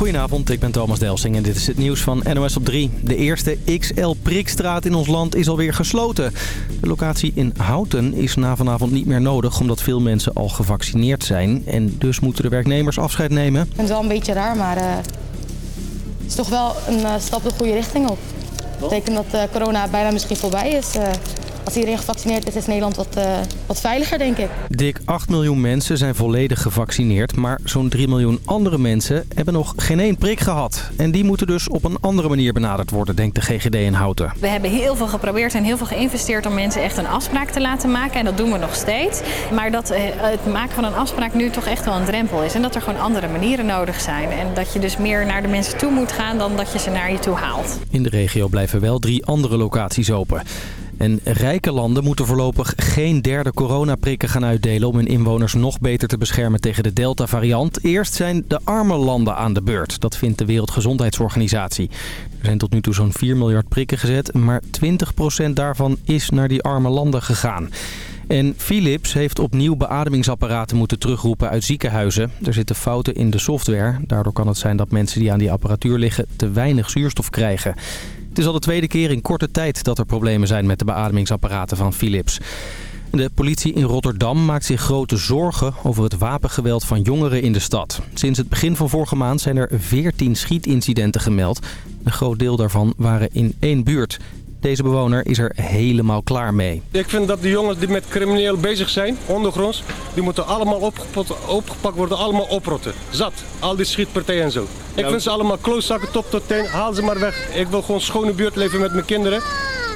Goedenavond, ik ben Thomas Delsing en dit is het nieuws van NOS op 3. De eerste XL-prikstraat in ons land is alweer gesloten. De locatie in Houten is na vanavond niet meer nodig... omdat veel mensen al gevaccineerd zijn. En dus moeten de werknemers afscheid nemen. Het wel een beetje raar, maar uh, het is toch wel een uh, stap de goede richting op. Dat betekent dat uh, corona bijna misschien voorbij is als iedereen gevaccineerd is, is Nederland wat, uh, wat veiliger, denk ik. Dik 8 miljoen mensen zijn volledig gevaccineerd. Maar zo'n 3 miljoen andere mensen hebben nog geen één prik gehad. En die moeten dus op een andere manier benaderd worden, denkt de GGD in Houten. We hebben heel veel geprobeerd en heel veel geïnvesteerd om mensen echt een afspraak te laten maken. En dat doen we nog steeds. Maar dat het maken van een afspraak nu toch echt wel een drempel is. En dat er gewoon andere manieren nodig zijn. En dat je dus meer naar de mensen toe moet gaan dan dat je ze naar je toe haalt. In de regio blijven wel drie andere locaties open. En rijke landen moeten voorlopig geen derde coronaprikken gaan uitdelen... om hun inwoners nog beter te beschermen tegen de Delta-variant. Eerst zijn de arme landen aan de beurt. Dat vindt de Wereldgezondheidsorganisatie. Er zijn tot nu toe zo'n 4 miljard prikken gezet... maar 20% daarvan is naar die arme landen gegaan. En Philips heeft opnieuw beademingsapparaten moeten terugroepen uit ziekenhuizen. Er zitten fouten in de software. Daardoor kan het zijn dat mensen die aan die apparatuur liggen te weinig zuurstof krijgen. Het is al de tweede keer in korte tijd dat er problemen zijn met de beademingsapparaten van Philips. De politie in Rotterdam maakt zich grote zorgen over het wapengeweld van jongeren in de stad. Sinds het begin van vorige maand zijn er 14 schietincidenten gemeld. Een groot deel daarvan waren in één buurt. Deze bewoner is er helemaal klaar mee. Ik vind dat de jongens die met crimineel bezig zijn, ondergronds, die moeten allemaal opgepakt worden, allemaal oprotten. Zat, al die schietpartijen en zo. Ik vind ze allemaal klooszakken top tot teen, haal ze maar weg. Ik wil gewoon schone buurt leven met mijn kinderen.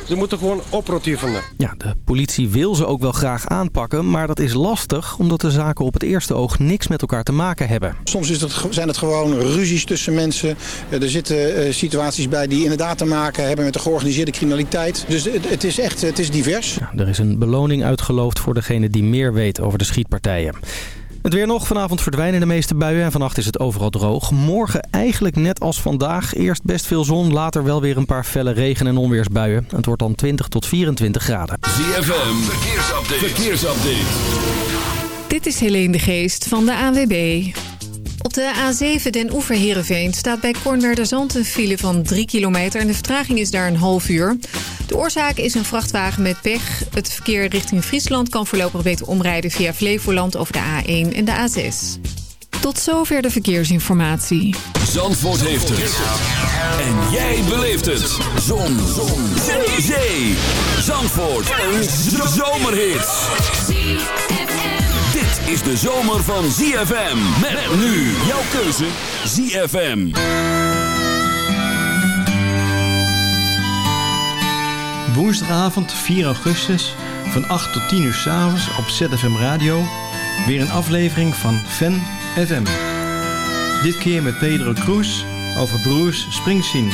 Ze moeten gewoon oprotten vinden. Ja, de politie wil ze ook wel graag aanpakken, maar dat is lastig omdat de zaken op het eerste oog niks met elkaar te maken hebben. Soms is het, zijn het gewoon ruzies tussen mensen. Er zitten uh, situaties bij die inderdaad te maken hebben met de georganiseerde criminaliteit. Dus het, het is echt het is divers. Ja, er is een beloning uitgeloofd voor degene die meer weet over de schietpartijen. Het weer nog. Vanavond verdwijnen de meeste buien en vannacht is het overal droog. Morgen eigenlijk net als vandaag. Eerst best veel zon, later wel weer een paar felle regen- en onweersbuien. Het wordt dan 20 tot 24 graden. ZFM, verkeersupdate. verkeersupdate. Dit is Helene de Geest van de ANWB. Op de A7 Den Oever Heerenveen staat bij Kornwerderzand een file van 3 kilometer... en de vertraging is daar een half uur. De oorzaak is een vrachtwagen met pech. Het verkeer richting Friesland kan voorlopig beter omrijden via Flevoland over de A1 en de A6. Tot zover de verkeersinformatie. Zandvoort heeft het. En jij beleeft het. Zon. Zon. Zee. Zandvoort. Een zomerhit is de zomer van ZFM. Met nu jouw keuze ZFM. Woensdagavond 4 augustus van 8 tot 10 uur s'avonds op ZFM Radio. Weer een aflevering van Fan FM. Dit keer met Pedro Cruz over Bruce Springsteen.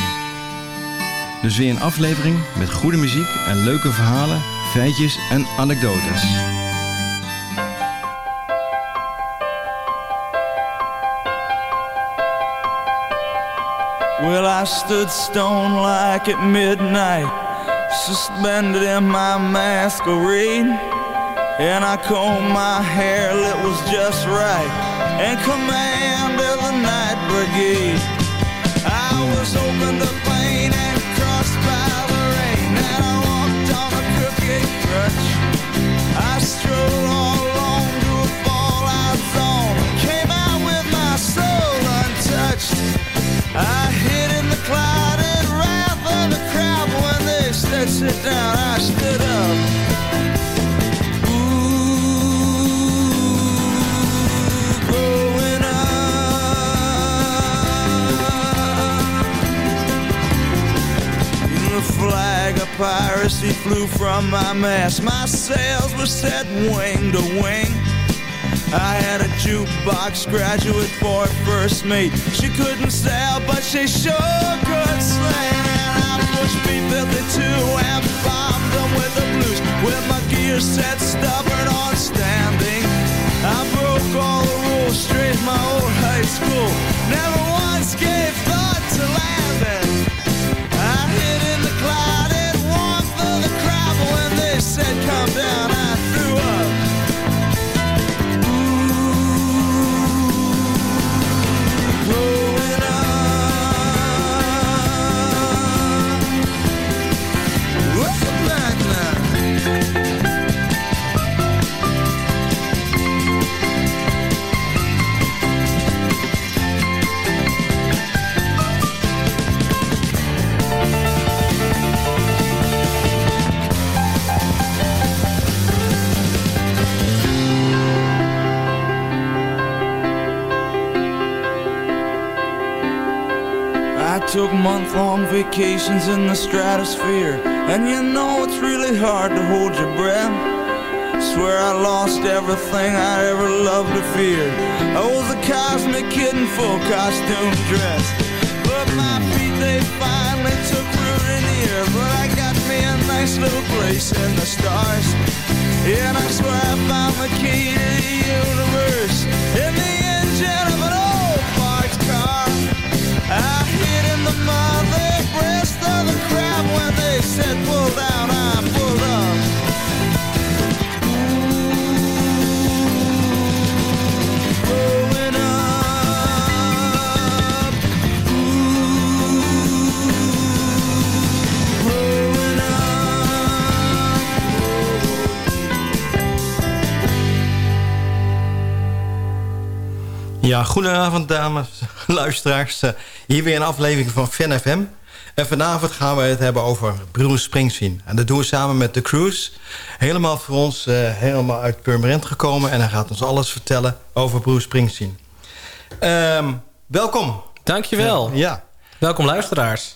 Dus weer een aflevering met goede muziek en leuke verhalen, feitjes en anekdotes. Well, I stood stone like at midnight, suspended in my masquerade. And I combed my hair, it was just right, and commanded the night brigade. Piracy flew from my mast. My sails were set wing to wing. I had a jukebox graduate for first mate. She couldn't sail, but she sure could sing. And I pushed B-52 and bombed them with the blues. With my gear set stubborn on standing. I broke all the rules, straight my old high school. Never once gave come down, took month-long vacations in the stratosphere. And you know it's really hard to hold your breath. Swear I lost everything I ever loved or feared. I was a cosmic kid in full costume dress. But my feet, they finally took root in the air. But I got me a nice little place in the stars. And I swear I found the key to the universe. In the engine of an said pull down, I pulled up Ja, goedenavond dames, luisteraars. Eh, Hier weer een aflevering van FM. En vanavond gaan we het hebben over Bruce Springsteen. En dat doen we samen met The Cruise. Helemaal voor ons, eh, helemaal uit Purmerend gekomen. En hij gaat ons alles vertellen over Bruce Springsteen. Ehm, welkom. Dankjewel. Ja. Welkom luisteraars.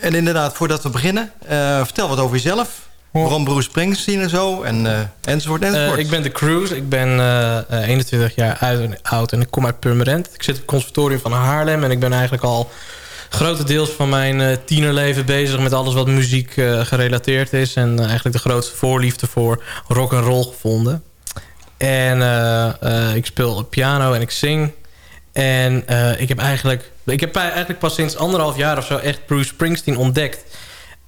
En inderdaad, voordat we beginnen, eh, vertel wat over jezelf. Waarom Bruce Springsteen en zo, en, eh, enzovoort, enzovoort. Eh, ik ben de Cruise. Ik ben eh, eh, 21 jaar uit- oud en ik kom uit Purmerend. Ik zit op het conservatorium van Haarlem en ik ben eigenlijk al grotendeels van mijn tienerleven bezig met alles wat muziek gerelateerd is. En eigenlijk de grootste voorliefde voor rock en roll gevonden. En ik speel piano en ik zing. En ik heb eigenlijk... Ik heb eigenlijk pas sinds anderhalf jaar of zo echt Bruce Springsteen ontdekt.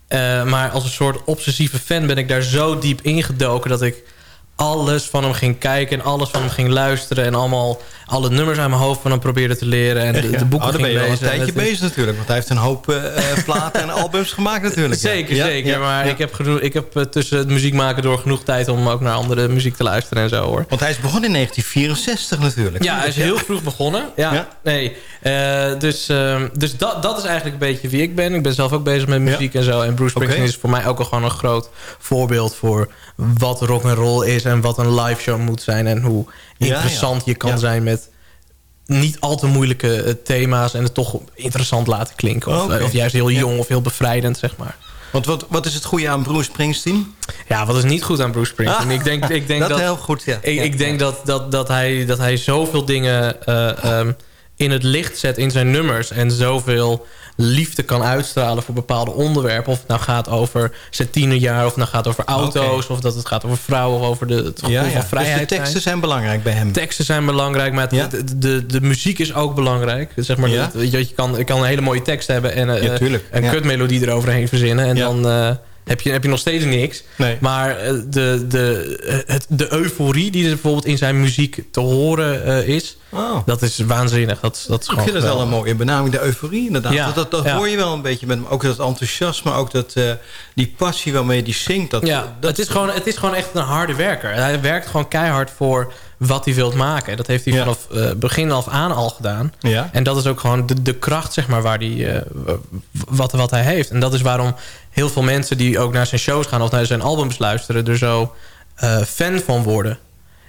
Eh, maar als een soort obsessieve fan ben ik daar zo diep ingedoken... dat ik alles van hem ging kijken en alles van hem ging luisteren... en allemaal alle nummers uit mijn hoofd van hem probeerde te leren... en de, de boeken oh, dan ben je al een tijdje bezig natuurlijk. Want hij heeft een hoop eh, eh, platen en albums gemaakt natuurlijk. Zeker, Ja, zeker. ja, maar ja. Ik, heb genoeg, ik heb eh, tussen het muziek maken door genoeg tijd... om ook naar andere muziek te luisteren en zo, hoor. Want hij is begonnen in 1964 natuurlijk. Ja, hij is heel vroeg begonnen. Ja, nee. Dus ehm, dus dat, dat is eigenlijk een beetje wie ik ben. Ik ben zelf ook bezig met muziek en zo. En Bruce Springsteen is voor mij ook al gewoon een groot voorbeeld... voor wat rock and roll is en wat een live show moet zijn... en hoe interessant je kan zijn met niet al te moeilijke eh, thema's... en het toch interessant laten klinken. Of, eh, of juist heel jong of heel bevrijdend, zeg maar. Want wat, wat is het goede aan Bruce Springsteen? Ja, wat is niet goed aan Bruce Springsteen? Ah, ik denk, ik denk dat, dat, heel goed, ja. Ik, Ja. ik denk dat, dat, dat, hij, dat hij zoveel dingen eh, ehm, in het licht zet in zijn nummers. En zoveel liefde kan uitstralen voor bepaalde onderwerpen. Of het nou gaat over zijn tienerjaar. Of het nou gaat over auto's. Of dat het gaat over vrouwen. Of over de, het gevoel ja, ja. van Dus vrijheid de teksten zijn. zijn belangrijk bij hem. Teksten zijn belangrijk, maar Ja. de, de, de muziek is ook belangrijk. Zeg maar, dat- je, je, kan, je kan een hele mooie tekst hebben en eh, een kutmelodie eroverheen verzinnen. En dan eh, heb, je, heb je nog steeds niks. Nee. Maar eh, de, de, eh, het, de euforie die er bijvoorbeeld in zijn muziek te horen eh, is... Oh. dat is waanzinnig. Dat, dat is Ik vind dat wel een mooie benaming, de euforie inderdaad. Ja, dat dat, dat ja. hoor je wel een beetje met hem. Ook dat enthousiasme, ook dat, die passie waarmee hij zingt. Dat, Ja, dat, het, is gewoon, het is gewoon echt een harde werker. Hij werkt gewoon keihard voor wat hij wilt maken. Dat heeft hij Ja. vanaf begin af aan al gedaan. Ja. En dat is ook gewoon de, de kracht, zeg maar, waar die, wat, wat hij heeft. En dat is waarom heel veel mensen die ook naar zijn shows gaan... of naar zijn albums luisteren, er zo eh, fan van worden.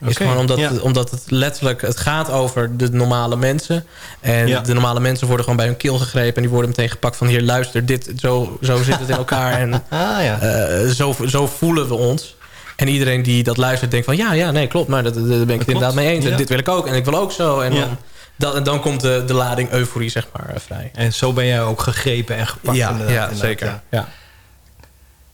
Is gewoon omdat, ja. omdat het letterlijk... het gaat over de normale mensen. En Ja. de normale mensen worden gewoon bij hun keel gegrepen... en die worden meteen gepakt van... hier, luister, dit, zo, zo zit het in elkaar. En Ah ja. eh, zo, zo voelen we ons. En iedereen die dat luistert denkt van... ja, ja, nee, klopt. Maar dat, daar ben ik het inderdaad mee eens. En dit wil ik ook. En ik wil ook zo. En dan, dan, komt de, de lading euforie, zeg maar, eh, vrij. En zo ben jij ook gegrepen en gepakt. ja, ja, zeker. ja.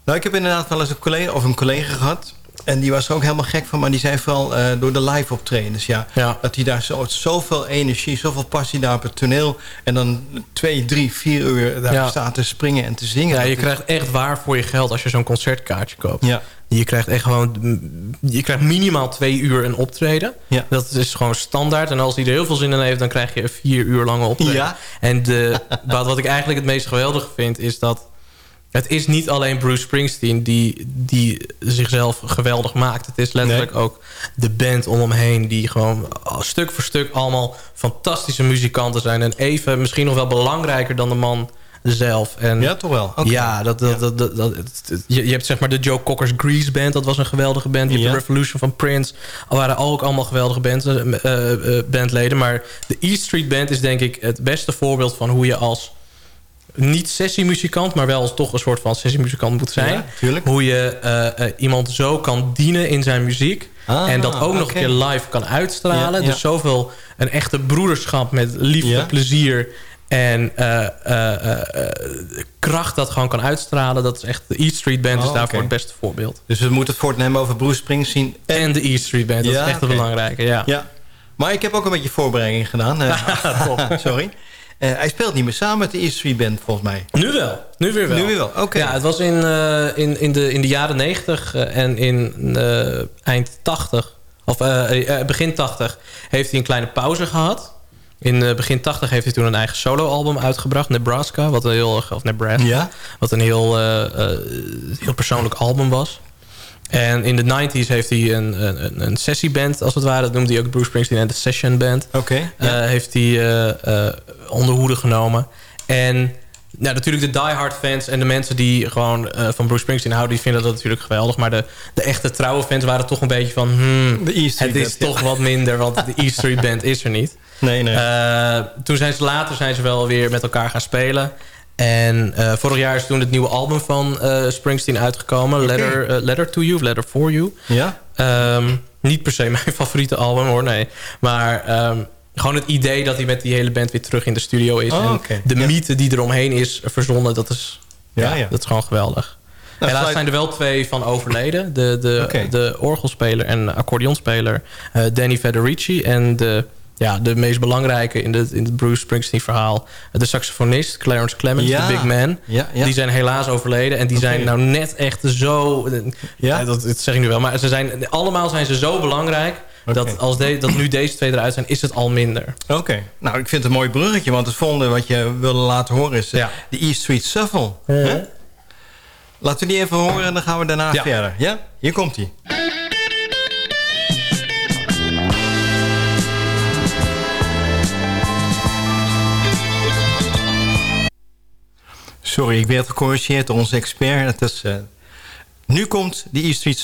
Nou, ik heb inderdaad wel eens een collega, of een collega gehad. En die was er ook helemaal gek van. Maar die zei vooral eh, door de live optredens. Ja, Ja. Dat hij daar zo, zoveel energie, zoveel passie daar op het toneel. En dan twee, drie, vier uur daar Ja. staat te springen en te zingen. Ja, je is- krijgt echt waar voor je geld als je zo'n concertkaartje koopt. Ja. Je krijgt echt gewoon... Je krijgt minimaal twee uur een optreden. Ja. Dat is gewoon standaard. En als hij er heel veel zin in heeft... dan krijg je een vier uur lange optreden. Ja. En de, wat, wat ik eigenlijk het meest geweldige vind... is dat het is niet alleen Bruce Springsteen... die, die zichzelf geweldig maakt. Het is letterlijk ook de band om hem heen... die gewoon stuk voor stuk allemaal fantastische muzikanten zijn. En even misschien nog wel belangrijker dan de man zelf. En Ja, toch wel. Ja, dat, dat, dat, dat, je, je hebt zeg maar de Joe Cockers Grease Band. Dat was een geweldige band. Je hebt de Revolution van Prince. Waren ook allemaal geweldige band, eh, eh, eh, bandleden. Maar de E Street Band is denk ik het beste voorbeeld van hoe je als niet sessiemuzikant, maar wel toch een soort van sessiemuzikant moet zijn. Ja. Hoe je eh, eh, iemand zo kan dienen in zijn muziek. Ah, en dat ook nog een keer live kan uitstralen. Ja, ja. Dus zoveel een echte broederschap met liefde, plezier en eh, kracht dat gewoon kan uitstralen. Dat is echt de E Street Band is Oh, daarvoor oké. het beste voorbeeld. Dus we moeten het voortnemen over Bruce Springsteen. En de E Street Band, dat is echt een belangrijke. Ja. Ja. Maar ik heb ook een beetje voorbereiding gedaan. sorry. Eh, hij speelt niet meer samen met de E Street Band, volgens mij. Nu wel. Nu weer wel. Nu weer wel, oké. Ja, het was in, eh, in, in, de, in de jaren 90 eh, en in eh, eind 80, of begin 80, heeft hij een kleine pauze gehad. In begin 80 heeft hij toen een eigen soloalbum uitgebracht, Nebraska, wat een heel, of Nebraska, Ja. wat een heel, heel persoonlijk album was. En in de 90s heeft hij een, een, een sessieband, als het ware. Dat noemde hij ook Bruce Springsteen en de Session Band. Oké. Eh, heeft hij eh, eh, onder hoede genomen. En nou, natuurlijk de diehard fans en de mensen die gewoon van Bruce Springsteen houden... die vinden dat natuurlijk geweldig. Maar de, de echte trouwe fans waren toch een beetje van... Hmm, De E Street het is Band, toch wat minder, want de E Street Band is er niet. Nee, nee. Toen zijn ze later zijn ze wel weer met elkaar gaan spelen. En eh, vorig jaar is toen het nieuwe album van eh, Springsteen uitgekomen. Letter, eh, Letter to You, Letter for You. ja? Ehm, niet per se mijn favoriete album hoor, nee. Maar ehm, gewoon het idee dat hij met die hele band weer terug in de studio is. Oh, en de Ja. mythe die eromheen is verzonnen, dat is, Ja, ja. Dat is gewoon geweldig. Nou, Helaas sluit- zijn er wel twee van overleden. De, de, de orgelspeler en accordeonspeler Danny Federici. En de, ja, de meest belangrijke in, de, in het Bruce Springsteen verhaal... de saxofonist Clarence Clemens, Ja. de big man. Ja, ja. Die zijn helaas overleden. En die zijn nou net echt zo... Ja? Dat, dat zeg ik nu wel. Maar ze zijn, allemaal zijn ze zo belangrijk... Dat, als de, dat nu deze twee eruit zijn, is het al minder. Oké. Nou, ik vind het een mooi bruggetje. Want het volgende wat je wilde laten horen is eh, de E Street Shuffle. Laten we die even horen en dan gaan we daarna verder. Ja? Hier komt Sorry, ik werd gecorrigeerd door onze expert. Het is, eh, nu komt de E Street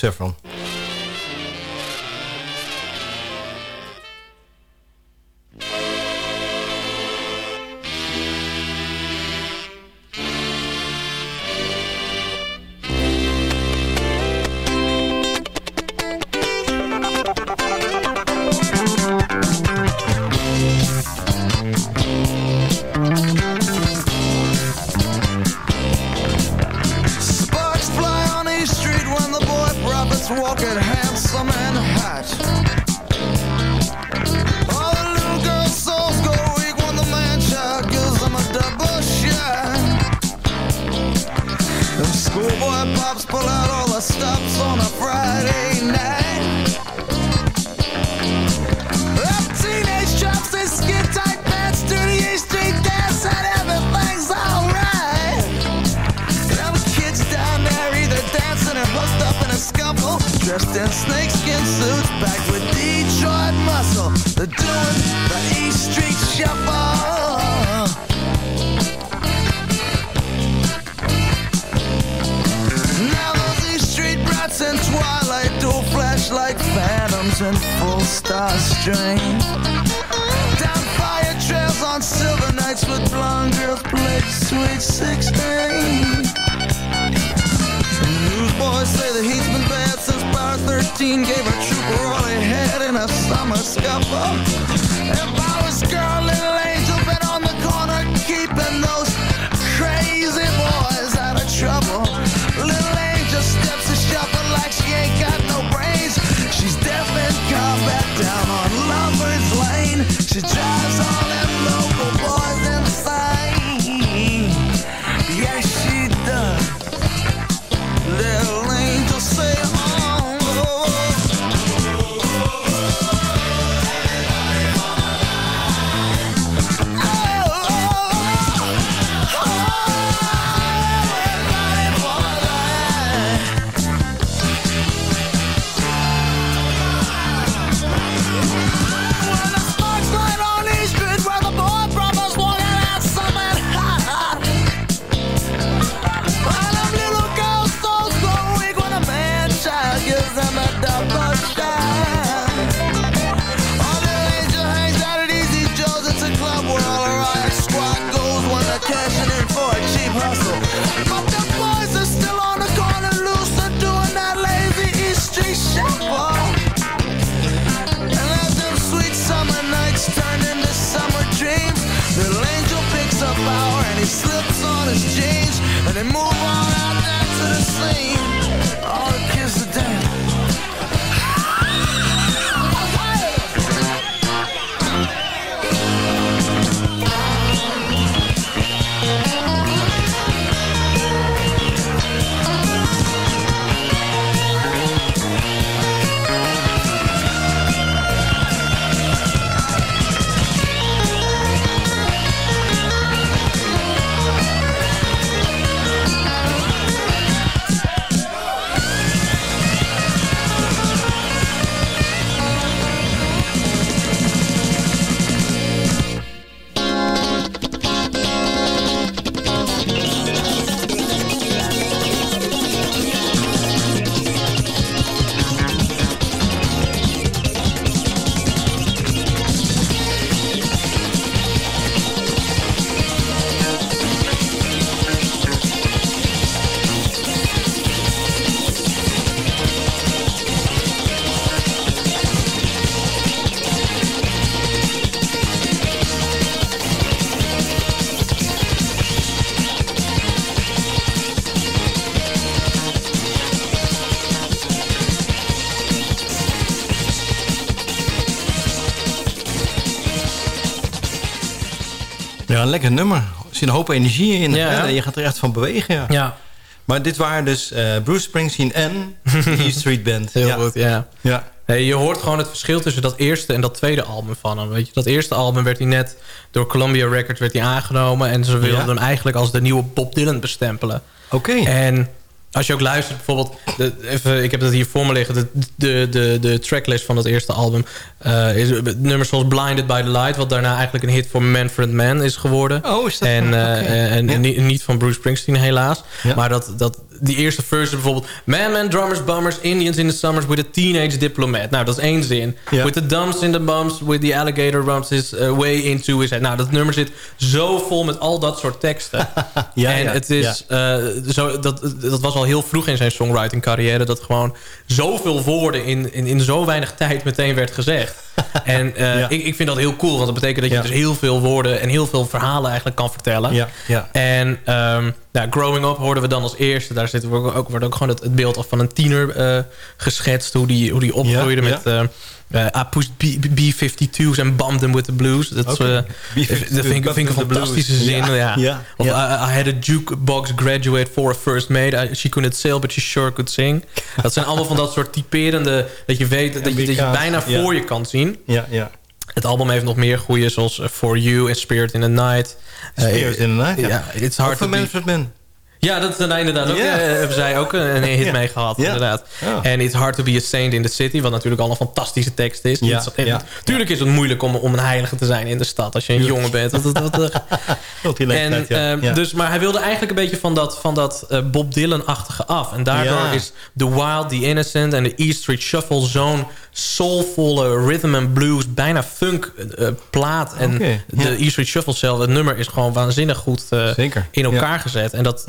een lekker nummer. Er zit een hoop energie in. Ja. Je gaat er echt van bewegen. Ja. Ja. Maar dit waren dus eh, Bruce Springsteen en de E Street Band. Heel ja. goed, ja. Ja. Nee, je hoort gewoon het verschil tussen dat eerste en dat tweede album van hem. Weet je, dat eerste album werd hij net door Columbia Records werd hij aangenomen. En ze wilden Ja. hem eigenlijk als de nieuwe Bob Dylan bestempelen. Oké. En als je ook luistert, bijvoorbeeld... De, even, ik heb het hier voor me liggen. De, de, de, de tracklist van het eerste album. eh, is nummers zoals Blinded by the Light... wat daarna eigenlijk een hit voor Manfred Mann is geworden. Oh, is dat En, eh, en Ja. niet, niet van Bruce Springsteen helaas. Ja. Maar dat, dat, die eerste verse bijvoorbeeld... Man, man, drummers, bummers, Indians in the summers... with a teenage diplomat. Nou, dat is één zin. Ja. With the dumps in the bumps... with the alligator rumps his uh, way into his head. Nou, dat nummer zit zo vol met al dat soort teksten. Ja, en ja, het is... eh, zo, dat, dat was al heel vroeg in zijn songwriting carrière... dat gewoon zoveel woorden in, in, in zo weinig tijd meteen werd gezegd. en eh, Ja. ik, ik vind dat heel cool. Want dat betekent dat je Ja. dus heel veel woorden... en heel veel verhalen eigenlijk kan vertellen. Ja, ja. En nou, Growing Up hoorden we dan als eerste. Daar zit ook, ook, wordt ook gewoon het, het beeld af van een tiener eh, geschetst. Hoe die, hoe die opgroeide met... eh, I pushed B- B-52's and bombed them with the blues. Dat, Oké. eh, B-52's dat vind ik, een with the fantastische blues. zin. Ja, Ja. ja, Of ja. I, I had a jukebox graduate for a first mate. I- she couldn't sail, but she sure could sing. Dat zijn allemaal van dat soort typerende... dat je weet dat je, dat je Amerikaans, bijna voor je kan zien. Ja, ja. Het album heeft nog meer goede, zoals eh, For You en Spirit in the Night. Spirit in the Night, ja. ja. It's hard to be- Mann. Ja, dat is dan inderdaad ook. Ja. eh, hebben zij ook een hit mee gehad, inderdaad. En It's Hard to be a Saint in the City, wat natuurlijk al een fantastische tekst is. Ja. Tuurlijk is het moeilijk om, om een heilige te zijn in de stad als je een jongen bent. Dat, dat, dat, eh, Tot die en, leeftijd, dus, maar hij wilde eigenlijk een beetje van dat, van dat eh, Bob Dylan-achtige af. En daardoor is The Wild, The Innocent en de E Street Shuffle zo'n soulvolle rhythm and blues, bijna funk eh, plaat. En de. E Street Shuffle zelf, het nummer is gewoon waanzinnig goed eh, in elkaar gezet. En dat.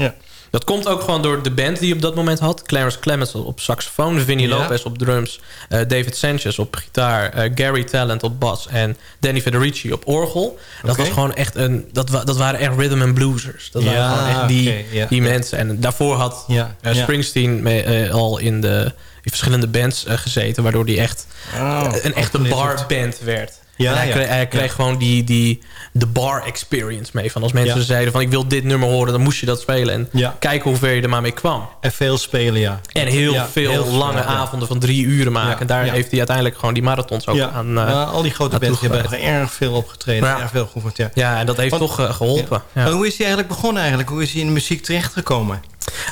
Dat komt ook gewoon door de band die je op dat moment had. Clarence Clemens op saxofoon, Vinnie Ja. Lopez op drums... eh, David Sanchez op gitaar, eh, Gary Talent op bas... en Danny Federici op orgel. Dat was gewoon echt een... Dat, wa- dat waren echt rhythm and bluesers. Dat waren Ja, gewoon echt die, die mensen. En daarvoor had Ja, eh. Springsteen mee, al in, de, in verschillende bands gezeten... waardoor hij echt Oh, een echte barband werd. Ja, En hij ja. kreeg, hij kreeg Ja. gewoon die, die, de bar experience mee. Van als mensen zeiden van ik wil dit nummer horen... dan moest je dat spelen. En kijken hoe ver je er maar mee kwam. En veel spelen, ja. En heel veel heel lange avonden van drie uren maken. En daar heeft hij uiteindelijk gewoon die marathons ook aan... Ja, al die grote bands hebben er erg veel opgetreden. Ja. Erg veel geoefend, ja. Ja, en dat heeft Want- toch eh, geholpen. Hoe is hij eigenlijk begonnen eigenlijk? Hoe is hij in de muziek terechtgekomen?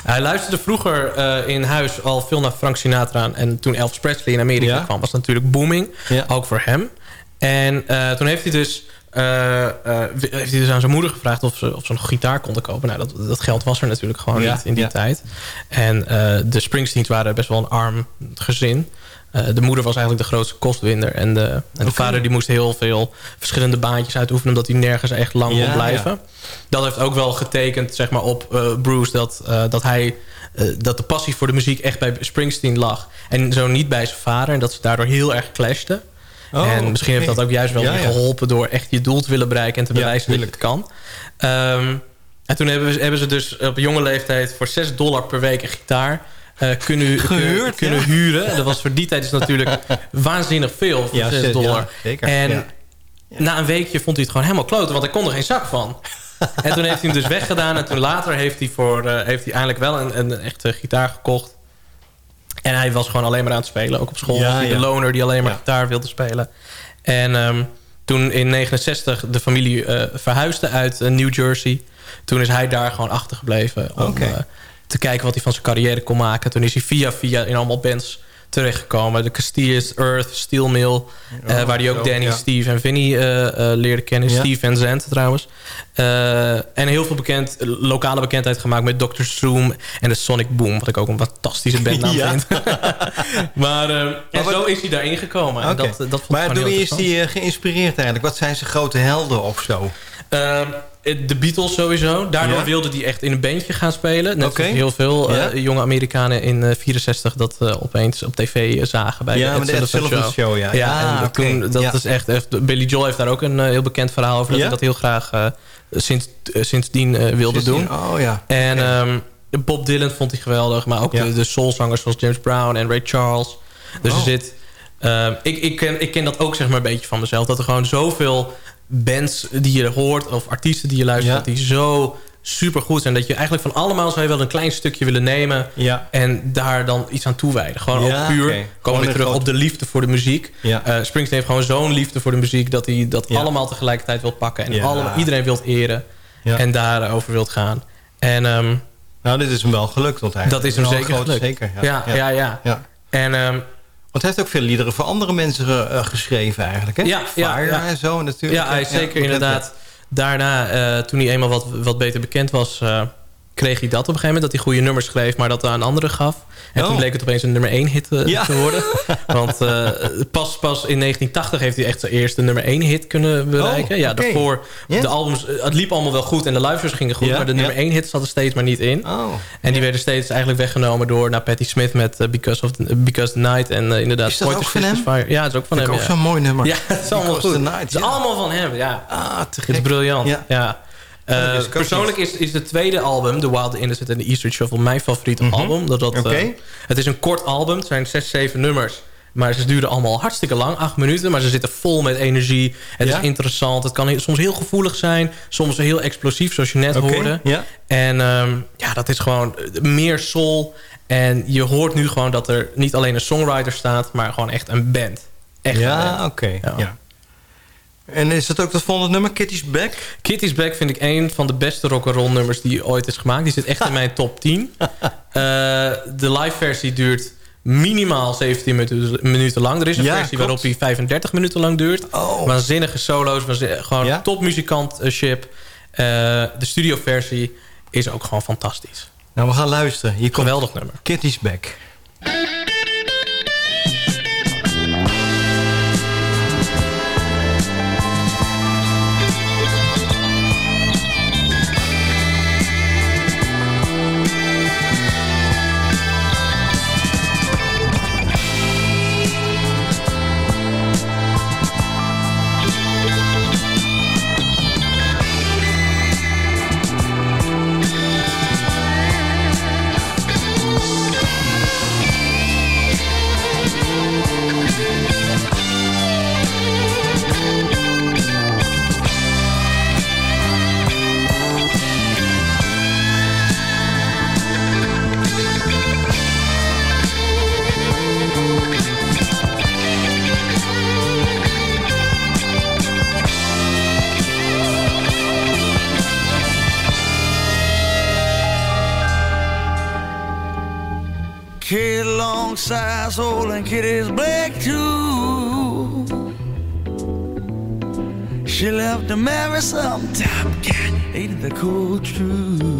Hij luisterde vroeger eh, in huis al veel naar Frank Sinatra. En toen Elvis Presley in Amerika Ja. kwam, was natuurlijk booming. Ja. Ook voor hem. En eh, toen heeft hij dus eh, eh, heeft hij dus aan zijn moeder gevraagd of ze, of ze nog gitaar konden kopen. Nou, dat, dat geld was er natuurlijk gewoon Ja, niet in die ja. tijd. En de Springsteens waren best wel een arm gezin. De moeder was eigenlijk de grootste kostwinner. En de, en de vader die moest heel veel verschillende baantjes uitoefenen... omdat hij nergens echt lang Ja, kon blijven. Dat heeft ook wel getekend zeg maar, op Bruce... Dat, dat, hij, dat de passie voor de muziek echt bij Springsteen lag. En zo niet bij zijn vader. En dat ze daardoor heel erg clashten. Oh, en misschien heeft dat ook juist wel Ja, geholpen... door echt je doel te willen bereiken en te bewijzen dat je het kan. Ehm, en toen hebben, we, hebben ze dus op jonge leeftijd... voor 6 dollar per week een gitaar... eh, kunnen, Gehuurd, kunnen huren. En dat was voor die tijd is natuurlijk waanzinnig veel voor Ja, 6 zes- dollar. ja, zeker, En na een weekje vond hij het gewoon helemaal kloten... want hij kon er geen zak van. en toen heeft hij hem dus weggedaan. En toen later heeft hij, voor, eh, heeft hij eindelijk wel een, een echte gitaar gekocht. En hij was gewoon alleen maar aan het spelen. Ook op school Ja, de loner die alleen maar gitaar wilde spelen. En ehm, toen in 69 de familie eh, verhuisde uit eh, New Jersey... toen is hij daar gewoon achtergebleven... om eh, te kijken wat hij van zijn carrière kon maken. Toen is hij via via in allemaal bands terechtgekomen. De Castillas, Earth, Steel Mill... eh, waar hij ook Danny, ja. Steve en Vinnie eh, eh, leerde kennen. Ja. Steve Van Zandt trouwens. En heel veel bekend, lokale bekendheid gemaakt met Dr. Zoom en de Sonic Boom. Wat ik ook een fantastische bandnaam Ja. vind. maar en wat- zo is hij daarin gekomen. En dat, dat maar door wie is hij geïnspireerd eigenlijk? Wat zijn zijn grote helden of zo? Ehm, de Beatles sowieso. Daardoor Ja? wilde hij echt in een bandje gaan spelen. Net zoals heel veel eh, jonge Amerikanen in eh 64 dat eh, opeens op tv eh, zagen bij Ja, de Ed Sullivan Show, ja. Ja, en oké. toen, dat is echt, echt... Billy Joel heeft daar ook een eh, heel bekend verhaal over. Dat hij dat heel graag eh, sinds, eh, sindsdien eh, wilde Sindsdien? doen. Oh ja. En ehm, Bob Dylan vond hij geweldig. Maar ook de, de soulzangers zoals James Brown en Ray Charles. Dus Oh. er zit... ehm, ik, ik, ken, ik ken dat ook zeg maar een beetje van mezelf. Dat er gewoon zoveel bands die je hoort... of artiesten die je luistert... Ja. die zo super goed zijn. Dat je eigenlijk van allemaal zou je wel een klein stukje willen nemen... Ja. en daar dan iets aan toewijden. Gewoon Ja, ook puur komen we terug op de liefde voor de muziek. Ja. Eh, Springsteen heeft gewoon zo'n liefde voor de muziek... dat hij dat allemaal tegelijkertijd wil pakken. En allemaal, iedereen wilt eren. En daarover wilt gaan. En... ehm, Nou, dit is hem wel gelukt. Want hij dat is hem wel zeker gelukt. Zeker, ja. Ja, ja, Ja. En ehm, Want hij heeft ook veel liederen voor andere mensen eh, geschreven eigenlijk. Hè? Ja, Fire ja. en zo natuurlijk. ja, hij is zeker inderdaad... Daarna, eh, toen hij eenmaal wat, wat beter bekend was... eh, kreeg hij dat op een gegeven moment. Dat hij goede nummers schreef, maar dat aan anderen gaf. En Oh. toen bleek het opeens een nummer 1 hit Ja. te worden. Want eh, pas, pas in 1980 heeft hij echt zijn eerste nummer 1 hit kunnen bereiken. Oh, ja, oké. daarvoor, Ja. de albums, eh, het liep allemaal wel goed en de luisters gingen goed. Ja, maar de nummer ja. 1 hit zat er steeds maar niet in. Oh. En die werden steeds eigenlijk weggenomen door naar Patti Smith met Because, of the, Because the Night. En inderdaad, Is dat ook van hem? Fire. Ja, het is ook van Vind ik hem. ook ja. zo'n mooi nummer. Ja, het is allemaal Because goed. the Night, het is ja. allemaal van hem, ja. Ah, te Het is briljant, Ja. Eh, persoonlijk is, is de tweede album, The Wild Innocent and the Eastern Shuffle, mijn favoriete album. Dat, dat, Mhm. Oké. eh, het is een kort album, het zijn zes, zeven nummers. Maar ze duren allemaal hartstikke lang, acht minuten. Maar ze zitten vol met energie. Het Ja? is interessant. Het kan heel- soms heel gevoelig zijn. Soms heel explosief, zoals je net hoorde. ja. En ehm, ja, dat is gewoon eh, meer soul. En je hoort nu gewoon dat er niet alleen een songwriter staat... maar gewoon echt een band. Echt Ja, oké. Ja. Ja. En is dat ook dat volgende nummer, Kitty's Back? Kitty's Back vind ik een van de beste rock'n'roll nummers die ooit is gemaakt. Die zit echt in mijn top 10. Eh, de live versie duurt minimaal 17 minuten, minuten lang. Er is een Ja, versie klopt. waarop hij 35 minuten lang duurt. Oh. Waanzinnige solo's, gewoon Ja? topmuzikantship. Eh de studioversie is ook gewoon fantastisch. Nou, we gaan luisteren. Hier komt Geweldig nummer. Kitty's Back. Some Top cat ain't the cool truth.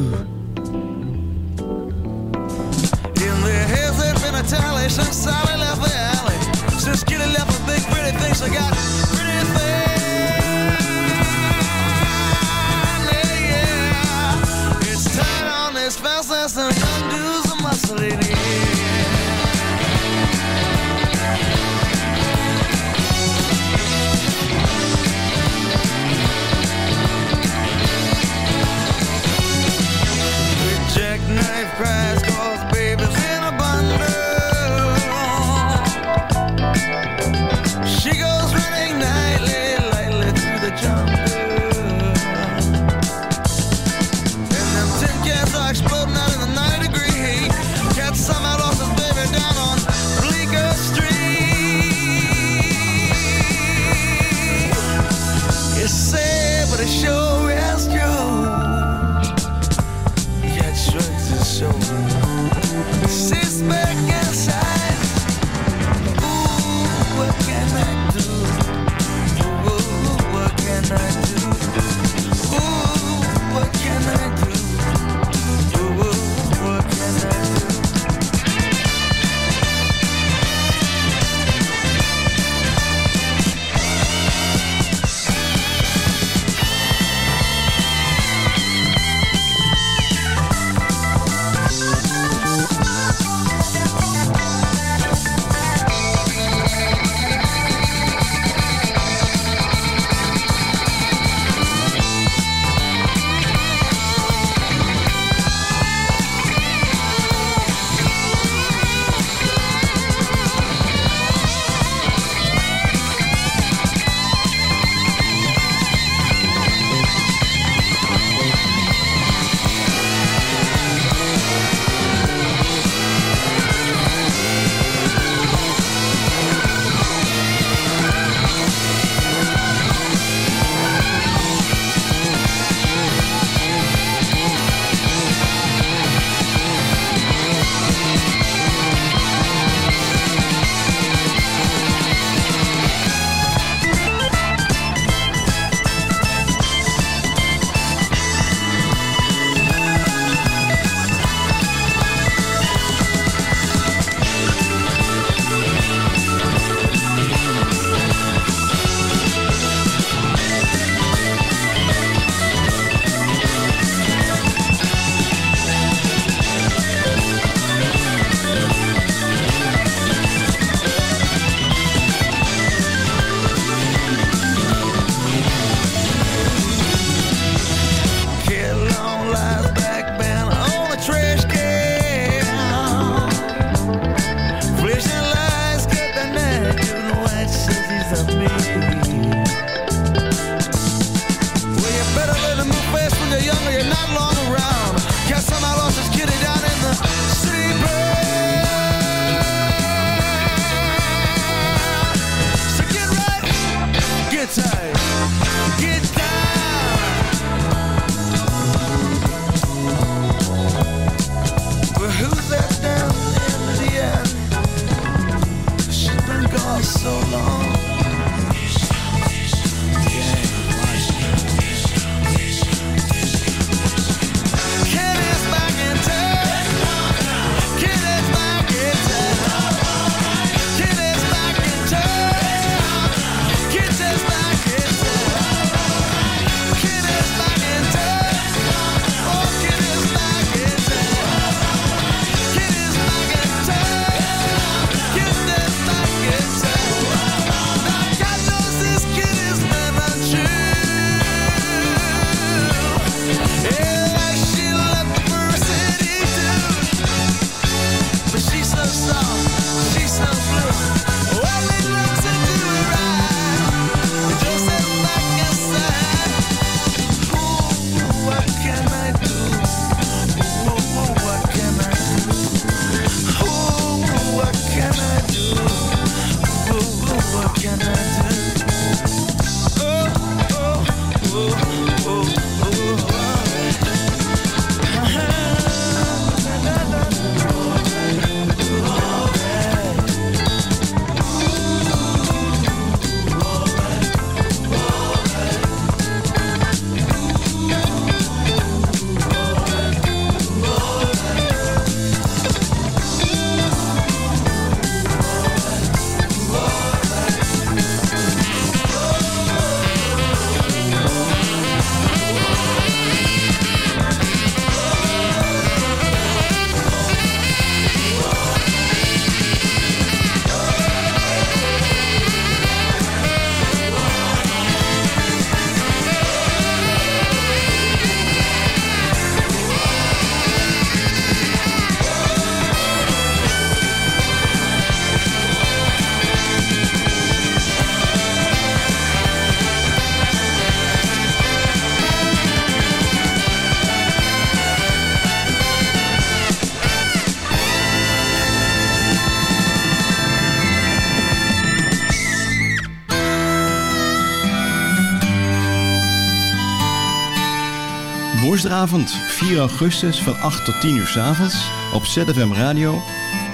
Woensdagavond 4 augustus van 8 tot 10 uur s avonds op ZFM Radio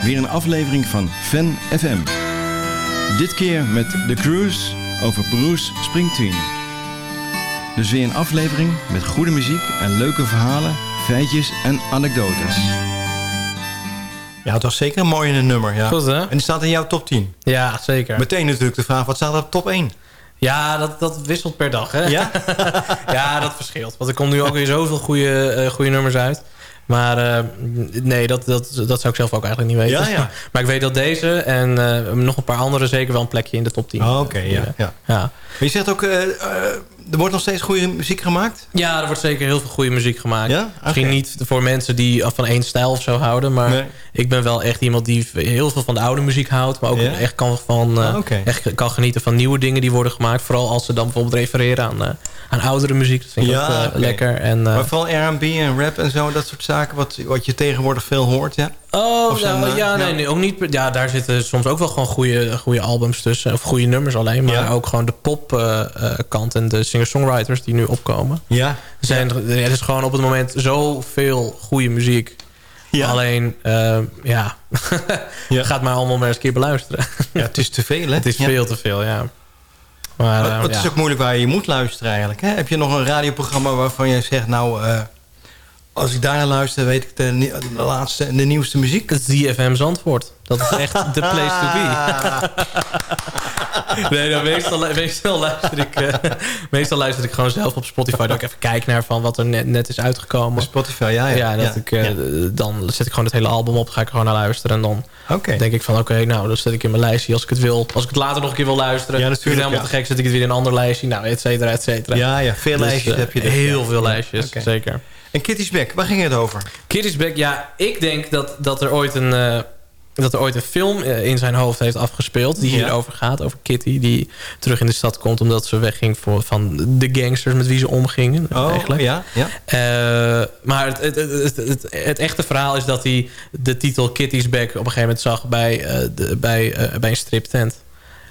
weer een aflevering van Fan FM. Dit keer met The Cruise over Bruce Springsteen. Dus weer een aflevering met goede muziek en leuke verhalen, feitjes en anekdotes. Ja, het was zeker een mooi nummer. Ja. Goed, hè? En die staat in jouw top 10. Ja, zeker. Meteen natuurlijk de vraag, wat staat er op top 1? Ja, dat, dat wisselt per dag, hè? Ja? ja, dat verschilt. Want er komt nu ook weer zoveel goede, eh, goede nummers uit. Maar eh, nee, dat, dat, dat zou ik zelf ook eigenlijk niet weten. Ja, ja. maar ik weet dat deze en eh, nog een paar andere zeker wel een plekje in de top 10. Oh, Oké, ja, ja. ja. Maar je zegt ook, er wordt nog steeds goede muziek gemaakt? Ja, er wordt zeker heel veel goede muziek gemaakt. Ja? Misschien niet voor mensen die van één stijl of zo houden. Maar Nee. ik ben wel echt iemand die heel veel van de oude muziek houdt. Maar ook Ja? echt, kan, van, eh, Ah, oké. echt kan genieten van nieuwe dingen die worden gemaakt. Vooral als ze dan bijvoorbeeld refereren aan, eh, aan oudere muziek. Dat vind ik Ja, ook eh, oké. lekker. En, eh, Maar vooral R&B en rap en zo, dat soort zaken, wat, wat je tegenwoordig veel hoort, ja? Oh, zijn, nou, eh, ja, nee, ja. nee, ook niet. Ja, daar zitten soms ook wel gewoon goede, goede albums tussen. Of goede nummers alleen. Maar ook gewoon de popkant en de singer-songwriters die nu opkomen. Ja. Er, zijn, er er is gewoon op het moment zoveel goede muziek. Ja. Alleen, eh, ja, Ja. gaat maar allemaal maar eens een keer beluisteren. Ja, het is te veel, hè? Het is Ja. veel te veel, ja. Maar, eh, het is ook moeilijk waar je moet luisteren eigenlijk. Hè? Heb je nog een radioprogramma waarvan je zegt... nou, eh, als ik daar naar luister, weet ik de, de laatste en de nieuwste muziek? ZFM Zandvoort. Dat is echt de place to be. nee, nou, meestal, meestal, luister ik, eh, meestal luister ik gewoon zelf op Spotify. Dat ik even kijk naar van wat er net, net is uitgekomen. Spotify, ja. Ja, Ja, dat ja. ik, eh, dan zet ik gewoon het hele album op. Ga ik gewoon naar luisteren. En dan denk ik van oké, nou, dan zet ik in mijn lijstje als ik het wil. Als ik het later nog een keer wil luisteren. Ja, natuurlijk, helemaal te gek, zet ik het weer in een ander lijstje. Nou, et cetera, et cetera. Ja, ja, veel Dus, lijstjes eh, heb je. dus, Heel veel lijstjes, zeker. En Kitty's Back, waar ging het over? Kitty's Back, ja, ik denk dat, dat er ooit een... eh, dat er ooit een film eh, in zijn hoofd heeft afgespeeld... die Ja. hierover gaat, over Kitty... die terug in de stad komt omdat ze wegging voor, van de gangsters... met wie ze omgingen, Oh, eigenlijk. ja, ja. Eh, maar het, het, het, echte verhaal is dat hij de titel Kitty's Back... op een gegeven moment zag bij, de, bij, bij een striptent.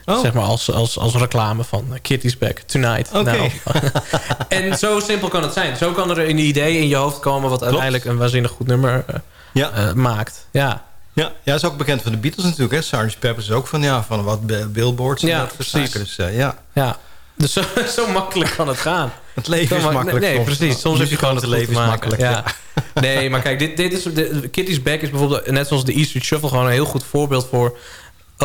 Oh. Zeg maar als, als, als reclame van eh, Kitty's Back Tonight. Oké. Nou, en zo simpel kan het zijn. Zo kan er een idee in je hoofd komen... wat uiteindelijk een waanzinnig goed nummer eh, Ja. eh, maakt. Ja. Ja, ja, is ook bekend van de Beatles natuurlijk. Hè? Sgt. Peppers is ook van, ja, van wat bi- billboards en Ja, dat soort precies. zaken. Dus uh, ja, ja. Dus zo, zo makkelijk kan het gaan. het leven Zo is mak- makkelijk. Nee, soms. precies. Soms heb je gewoon het Muzikante leven is makkelijk. Ja. Nee, maar kijk, dit, dit is, de, Kitty's Back is bijvoorbeeld... net zoals de E Street Shuffle... gewoon een heel goed voorbeeld voor...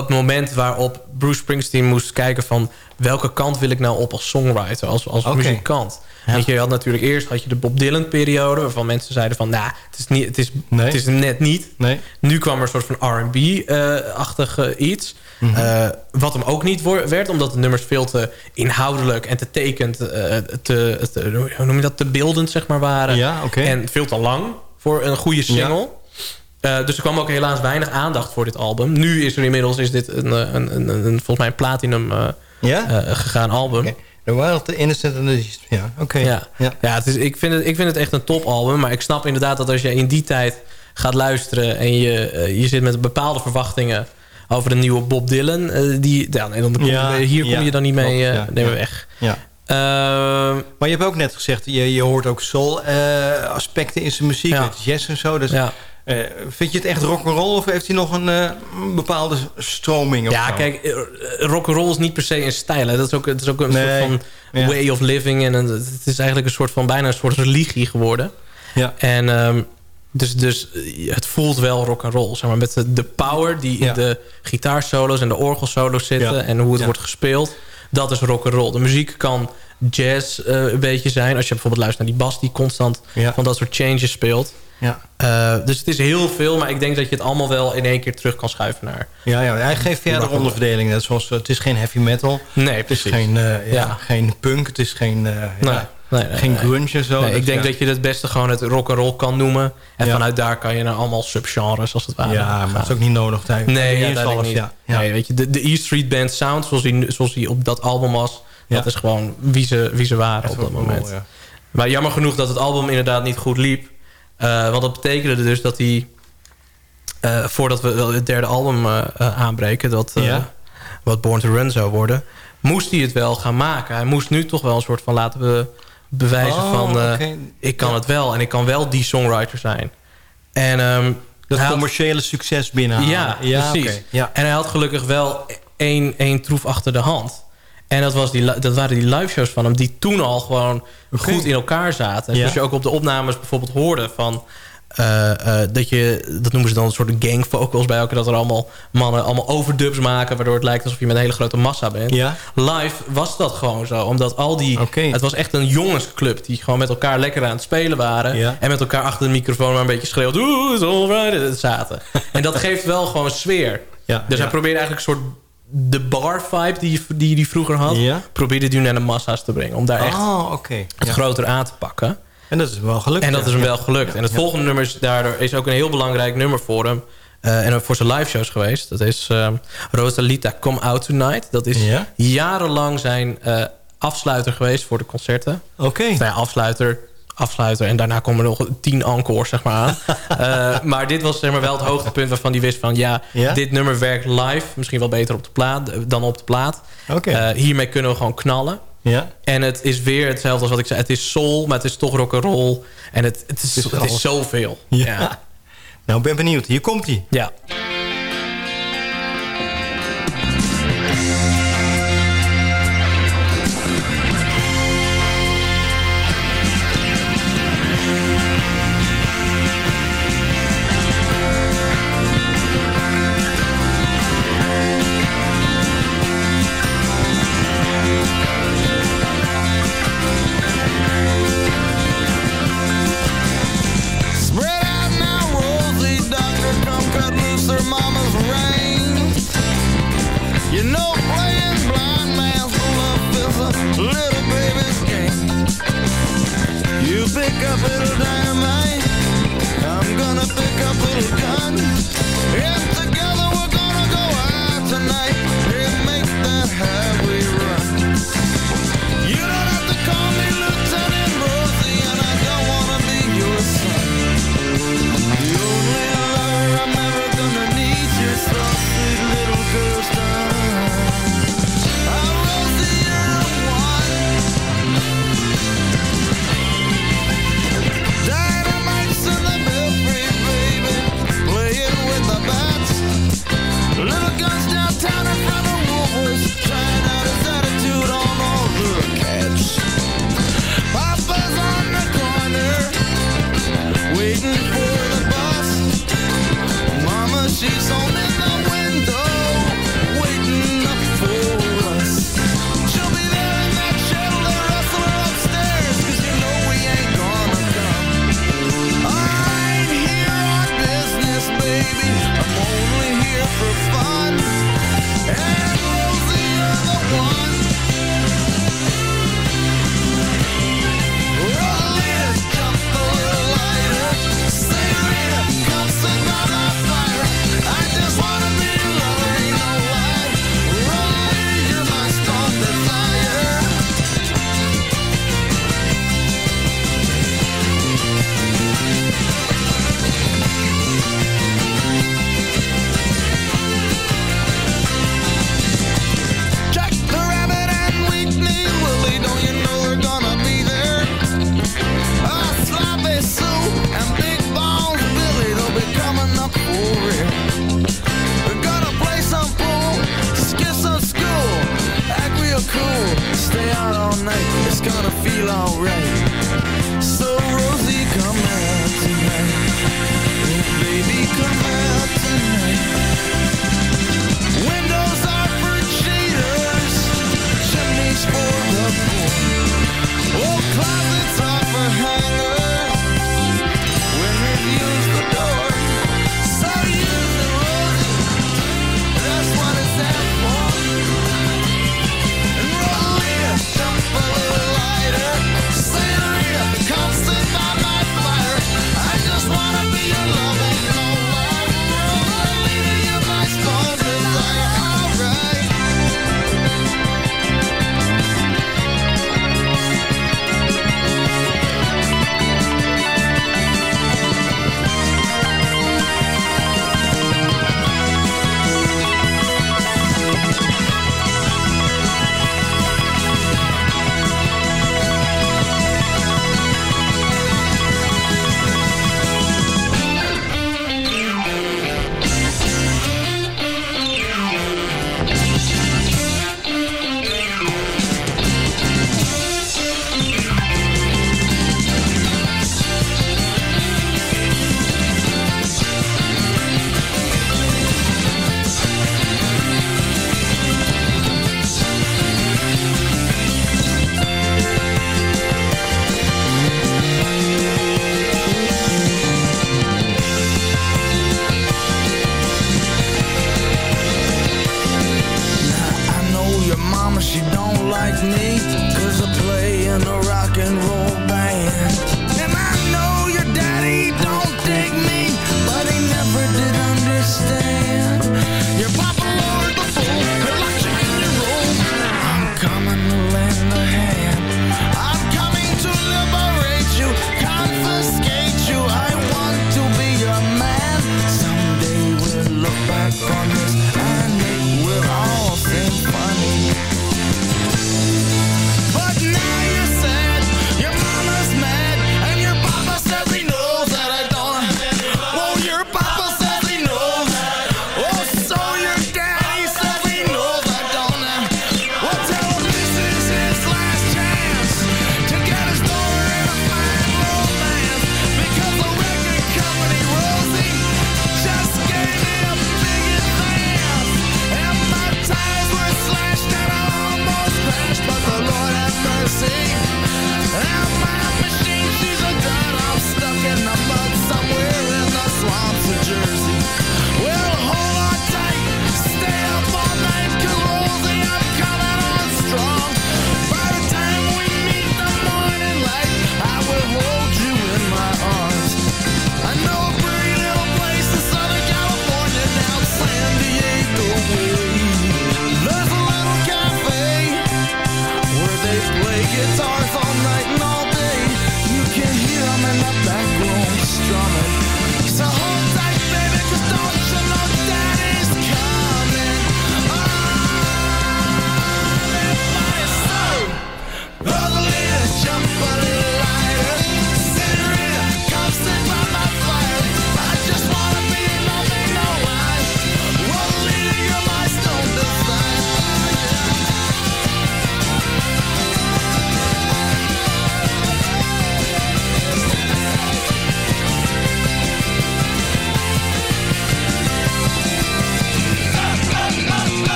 het moment waarop Bruce Springsteen moest kijken van... welke kant wil ik nou op als songwriter, als, als muzikant. Weet je, je had natuurlijk eerst had je de Bob Dylan periode... waarvan mensen zeiden van, nou, het, is niet, het, is, Nee. het is net niet. Nee. Nu kwam er een soort van R&B-achtig iets. Eh, wat hem ook niet werd, omdat de nummers veel te inhoudelijk en te tekend, eh, te, te- hoe noem je dat, te beeldend zeg maar waren. Ja. En veel te lang voor een goede single. Eh, dus er kwam ook helaas weinig aandacht voor dit album. Nu is er inmiddels is dit een, eh, een, een, een, volgens mij een platinum eh, gegaan album. Oké. The Wild, The Innocent and the... Ja, oké. Ja, Ja. ja. het is, ik, vind het, ik vind het echt een topalbum. Maar ik snap inderdaad dat als je in die tijd gaat luisteren... en je, je zit met bepaalde verwachtingen over de nieuwe Bob Dylan... die, ja, nee, dan kom je- Ja, hier kom ja, je dan niet mee klopt, ja. weg. Ja. Ehm, Maar je hebt ook net gezegd, je, je hoort ook soul-aspecten in zijn muziek. Ja. Jazz en zo. Dus, ja. Eh, vind je het echt rock'n'roll of heeft hij nog een eh, bepaalde stroming? ja, zo? kijk, eh, rock'n'roll is niet per se een stijl. Hè. Dat is ook, het is ook een Nee, soort van ja. way of living. En een- het is eigenlijk een soort van bijna een soort religie geworden. Ja. En ehm, dus, dus het voelt wel rock and roll, zeg maar, met de, de power die Ja. in de gitaarsolo's en de orgelsolo's zitten Ja. en hoe het wordt gespeeld. Dat is rock and roll. De muziek kan jazz eh, een beetje zijn. Als je bijvoorbeeld luistert naar die bas die constant Ja. van dat soort changes speelt. Ja. Eh, dus het is heel veel, maar ik denk dat je het allemaal wel in één keer terug kan schuiven naar. Ja, ja, hij geeft verder onderverdelingen. Net zoals, eh, het is geen heavy metal. Nee, Het is precies. geen, ja, Ja. geen punk. Het is geen, Nee, ja, nee, geen grunge en zo. Nee, Dus ik denk ja. dat je het beste gewoon het rock and roll kan noemen. En Ja. vanuit daar kan je naar allemaal subgenres als het ware. Ja, maar gaan. dat is ook niet nodig. Hij- Nee, ja, dat niet. Nee, weet je, de, de E Street Band sound, zoals die, zoals die op dat album was... Dat is gewoon wie ze, wie ze waren op dat moment. cool. Maar jammer genoeg dat het album inderdaad niet goed liep. Eh, want dat betekende dus dat hij... eh, voordat we het derde album eh, aanbreken... Dat, wat Born to Run zou worden... moest hij het wel gaan maken. Hij moest nu toch wel een soort van... laten we bewijzen Oh, van... eh, ik kan het wel en ik kan wel die songwriter zijn. En, ehm, Dat had- commerciële succes binnenhalen. ja, precies. oké. Ja. En hij had gelukkig wel één, één troef achter de hand. En dat, was die, dat waren die live shows van hem... die toen al gewoon goed in elkaar zaten. Ja. Dus je ook op de opnames bijvoorbeeld hoorde van... eh, eh, dat je, dat noemen ze dan een soort gang vocals bij elkaar... dat er allemaal mannen allemaal overdubs maken... waardoor het lijkt alsof je met een hele grote massa bent. Ja. Live was dat gewoon zo. Omdat al die... Het was echt een jongensclub... die gewoon met elkaar lekker aan het spelen waren... Ja. en met elkaar achter de microfoon maar een beetje schreeuwt... Oeh, it's alright, zaten. en dat geeft wel gewoon sfeer. Ja, Dus hij probeerde eigenlijk een soort... de bar vibe die die, die vroeger had... Ja. probeerde hij nu naar de massa's te brengen. Om daar echt Oh, het groter aan te pakken. En dat is wel gelukt. En dat is hem wel gelukt. En het volgende nummer is daardoor is ook een heel belangrijk nummer voor hem. eh, en ook voor zijn live shows geweest. Dat is ehm, Rosalita Come Out Tonight. Dat is Ja. jarenlang zijn eh, afsluiter geweest voor de concerten. Oké. Nou ja, afsluiter, afsluiter. En daarna komen er nog tien encores zeg maar, aan. Eh, maar dit was zeg maar, wel het hoogtepunt waarvan hij wist van... ja, Ja? dit nummer werkt live. Misschien wel beter op de plaat, dan op de plaat. Oké. Hiermee kunnen we gewoon knallen. Ja. En het is weer hetzelfde als wat ik zei. Het is soul, maar het is toch rock'n'roll. En het, het, is, is het is zoveel. Ja. Ja. Nou, ik ben benieuwd. Hier komt hij. ja.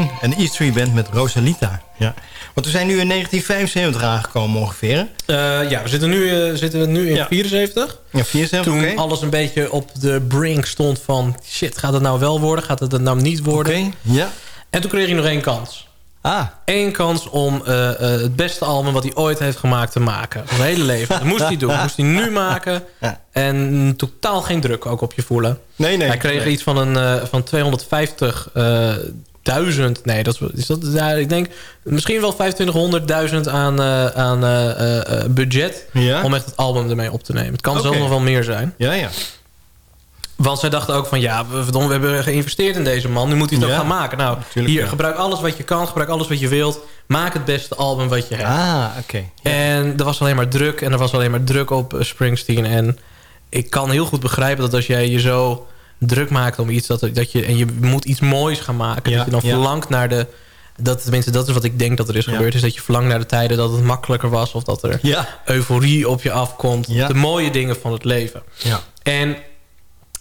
En de E Street Band met Rosalita. Ja. Want we zijn nu in 1975 aangekomen ongeveer. Uh, ja, we zitten nu, uh, zitten we nu in Ja. 74. Ja, 74, Toen alles een beetje op de brink stond van... shit, gaat het nou wel worden? Gaat het het nou niet worden? Oké, ja. En toen kreeg hij nog één kans. Ah. Eén kans om eh, eh, het beste album wat hij ooit heeft gemaakt te maken. Zijn hele leven. Dat moest hij doen. Dat moest hij nu maken. En totaal geen druk ook op je voelen. Nee, nee. Hij kreeg nee. iets van, een, eh, van 250 eh, duizend. Nee, dat is, dat, ja, ik denk misschien wel 2500.000 aan, eh, aan eh, eh, budget. Ja? Om echt het album ermee op te nemen. Het kan Oké. zelfs nog wel meer zijn. Ja, ja. Want zij dachten ook van ja, we, verdomme, we hebben geïnvesteerd in deze man. Nu moet hij het Ja, ook gaan maken. Nou, hier, ja. gebruik alles wat je kan. Gebruik alles wat je wilt. Maak het beste album wat je hebt. Ah, oké. En er was alleen maar druk. En er was alleen maar druk op Springsteen. En ik kan heel goed begrijpen dat als jij je zo druk maakt om iets... Dat, dat je, en je moet iets moois gaan maken. Ja, dat je dan verlangt naar de... Dat, tenminste, dat is wat ik denk dat er is gebeurd. Is dat je verlangt naar de tijden dat het makkelijker was. Of dat er Ja. euforie op je afkomt. De mooie dingen van het leven. Ja. En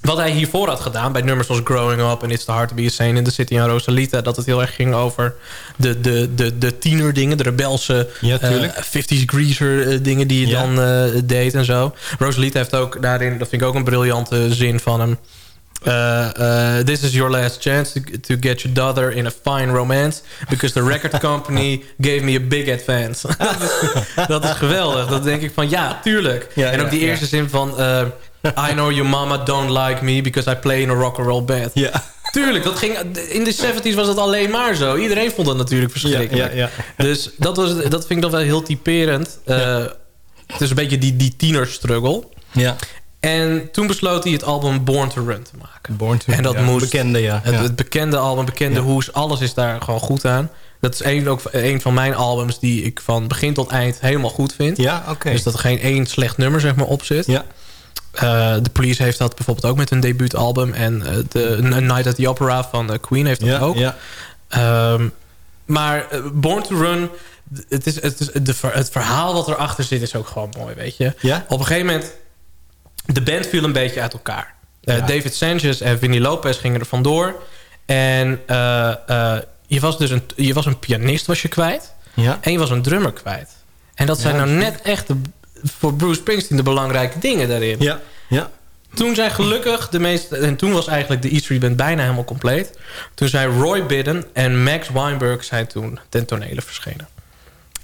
wat hij hiervoor had gedaan bij nummers zoals Growing Up... en It's the Hard to be a Sane in the City en Rosalita... dat het heel erg ging over de, de, de, de tienerdingen... de rebelse Ja, eh, tuurlijk. 50s greaser eh, dingen die je Ja. dan eh, deed en zo. Rosalita heeft ook daarin... dat vind ik ook een briljante zin van hem... Uh, uh, this is your last chance to, to get your daughter in a fine romance... because the record company gave me a big advance. dat, is, dat is geweldig. Dat denk ik van, ja, tuurlijk. Ja, en ook ja, die ja. eerste zin van... uh, I know your mama don't like me because I play in a rock and roll band. Ja. Tuurlijk, dat ging, in de 70s was dat alleen maar zo. Iedereen vond dat natuurlijk verschrikkelijk. Ja, ja, Dus dat, was, dat vind ik dan wel heel typerend. Uh, Het is een beetje die, die tienerstruggle. Ja. En toen besloot hij het album Born to Run te maken. Born to en dat ja, moest, bekende, ja. Het, het bekende album, bekende Ja. hoes, alles is daar gewoon goed aan. Dat is een, ook een van mijn albums die ik van begin tot eind helemaal goed vind. Ja, oké. Dus dat er geen één slecht nummer zeg maar, op zit. Ja. Uh, The Police heeft dat bijvoorbeeld ook met hun debuutalbum. En uh, de A Night at the Opera van uh, Queen heeft dat ja, ook. Ja. Um, maar Born to Run, het, is, het, is de, het verhaal wat erachter zit is ook gewoon mooi, weet je. Ja? Op een gegeven moment, de band viel een beetje uit elkaar. Ja. David Sanchez en Vinnie Lopez gingen er vandoor. En je, was dus een, je was een pianist was je kwijt. Ja. En je was een drummer kwijt. En dat zijn ja, nou net echt de, voor Bruce Springsteen de belangrijke dingen daarin. Ja, ja. Toen zijn gelukkig de meeste... En toen was eigenlijk de E Street Band bijna helemaal compleet. Toen zijn Roy Bidden en Max Weinberg zijn toen ten tonele verschenen.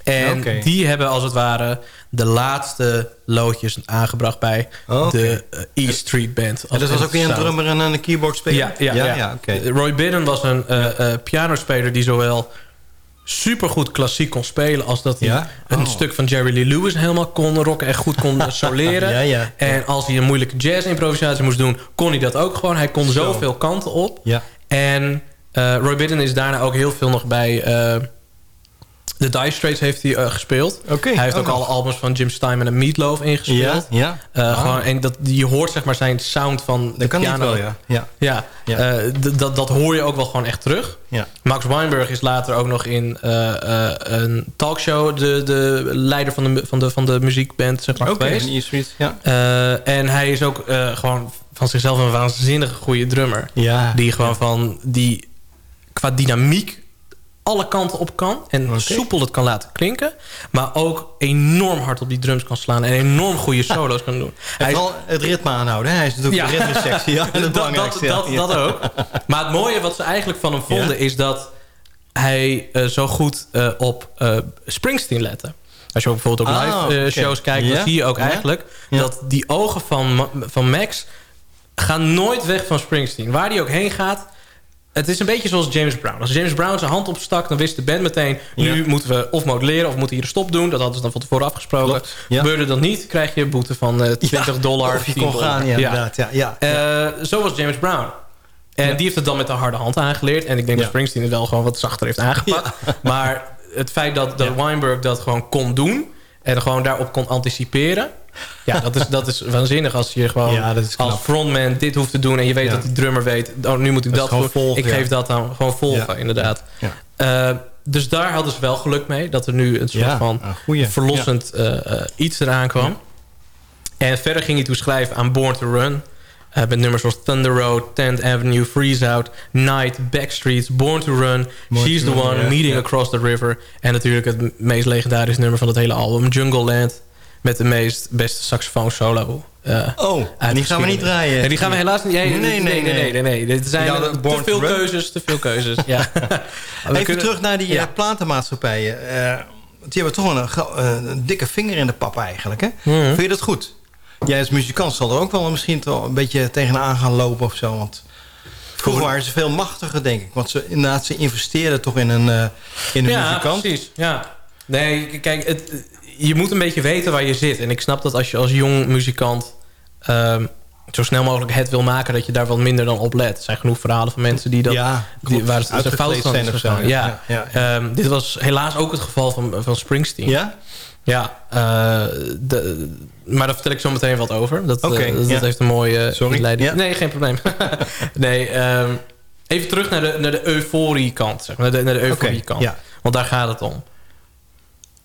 En okay. die hebben als het ware de laatste loodjes aangebracht bij okay. de uh, E Street Band. En dat was ook weer een drummer en een keyboardspeler? Ja, ja, ja. ja. ja okay. Roy Bidden was een uh, uh, pianospeler die zowel supergoed klassiek kon spelen... als dat hij ja? een oh. stuk van Jerry Lee Lewis helemaal kon rocken... en goed kon soleren. ja, ja, en als hij een moeilijke jazz-improvisatie moest doen... kon hij dat ook gewoon. Hij kon Zo. zoveel kanten op. Ja. En uh, Roy Bidden is daarna ook heel veel nog bij... Uh, de Dire Straits heeft hij uh, gespeeld. Okay, hij heeft oh, ook alle albums van Jim Steinman en Meatloaf ingespeeld. Ja, ja. Uh, ah. gewoon, en dat, je hoort zeg maar zijn sound van de dat kan piano. Wel, ja. Ja. Ja, ja. Uh, dat, dat hoor je ook wel gewoon echt terug. Ja. Max Weinberg is later ook nog in een talkshow... De, de leider van de, van, de, van de muziekband zeg maar, okay, geweest. In ja. en hij is ook gewoon van zichzelf een waanzinnige goede drummer. Ja. Die gewoon van... die qua dynamiek alle kanten op kan. En okay. soepel het kan laten klinken. Maar ook enorm hard op die drums kan slaan. En enorm goede solo's kan doen. Hij vooral het ritme aanhouden. Hè? Hij is natuurlijk ja. de ritmesectie. Ja, dat, dat, dat, dat, ook. Maar het mooie wat ze eigenlijk van hem vonden... Ja. is dat hij uh, zo goed uh, op uh, Springsteen lette. Als je ook bijvoorbeeld op live oh, okay. shows kijkt... dan zie je ook eigenlijk... dat die ogen van, van Max... gaan nooit weg van Springsteen. Waar die ook heen gaat het is een beetje zoals James Brown. Als James Brown zijn hand opstak, dan wist de band meteen... nu ja. moeten we of modelleren of moeten hier een stop doen. Dat hadden ze dan van tevoren afgesproken. Ja. Gebeurde dat niet, krijg je een boete van uh, 20 ja, dollar. Of je kon gaan, ja, inderdaad. Ja, ja, uh, zo was James Brown. En die heeft het dan met de harde hand aangeleerd. En ik denk dat Springsteen het wel gewoon wat zachter heeft aangepakt. Maar het feit dat, dat Weinberg dat gewoon kon doen... en gewoon daarop kon anticiperen... Ja, dat is, dat is waanzinnig als je gewoon ja, als frontman dit hoeft te doen... en je weet ja. dat die drummer weet, oh, nu moet ik dat, dat doen. Volgen, ik geef dat dan gewoon volgen, inderdaad. Uh, dus daar hadden ze wel geluk mee... dat er nu een soort van verlossend uh, uh, iets eraan kwam. En verder ging hij toen schrijven aan Born to Run... Uh, met nummers zoals Thunder Road, 10th Avenue, Freeze Out, Night, Backstreets, Born to Run, Born She's to the One, Meeting. Across the River. En natuurlijk het meest legendarische nummer van het hele album, Jungle Land. Met de meest beste saxofoon solo. uh, Oh, en die gaan we niet draaien. En die gaan we helaas niet... Nee, nee, nee. nee, nee, nee. Dit zijn Ja, te veel keuzes, te veel keuzes. Ja. Even kunnen- terug naar die Ja. eh, platenmaatschappijen. Eh, die hebben toch een, eh, dikke vinger in de pap eigenlijk. Hè? Vind je dat goed? Jij als muzikant zal er ook wel misschien toch een beetje tegenaan gaan lopen of zo. Want vroeger waren ze veel machtiger, denk ik. Want ze, inderdaad, ze investeerden toch in een, eh, in een ja, muzikant. precies. Ja. Nee, kijk, het, je moet een beetje weten waar je zit. En ik snap dat als je als jong muzikant... ehm, zo snel mogelijk het wil maken... dat je daar wat minder dan op let. Er zijn genoeg verhalen van mensen die dat... Ja, die, waar het een fout van zijn of zo, ja. Ja. Ja, Ehm, dit was helaas ook het geval van, van Springsteen. Ja? Ja, eh, de, maar daar vertel ik zo meteen wat over. Dat, eh, dat ja. heeft een mooie Sorry, inleiding. ja. Nee, geen probleem. nee, ehm, even terug naar de, naar de euforie kant. Zeg maar, naar de, naar de euforie kant. ja. Want daar gaat het om.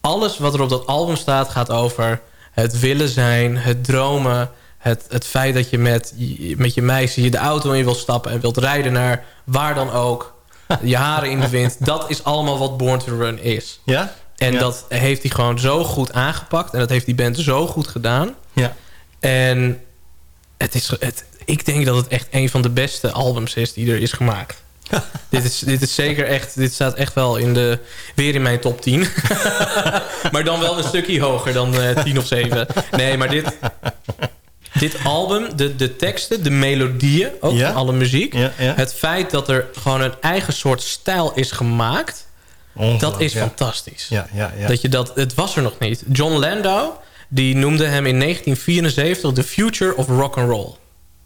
Alles wat er op dat album staat gaat over het willen zijn, het dromen... Het, het feit dat je met, met je meisje de auto in wil stappen... en wilt rijden naar waar dan ook. Je haren in de wind. Dat is allemaal wat Born to Run is. Ja? En Ja. dat heeft hij gewoon zo goed aangepakt. En dat heeft die band zo goed gedaan. Ja. En het is, het, ik denk dat het echt een van de beste albums is die er is gemaakt. dit, is, dit is zeker echt... Dit staat echt wel in de, weer in mijn top 10. maar dan wel een stukje hoger dan eh 10 of 7. Nee, maar dit... Dit album, de, de teksten, de melodieën, ook Ja. van alle muziek. Ja, ja. Het feit dat er gewoon een eigen soort stijl is gemaakt... dat is fantastisch. Ja, ja, ja. Dat je dat, het was er nog niet. John Landau, die noemde hem in 1974 the future of rock and roll.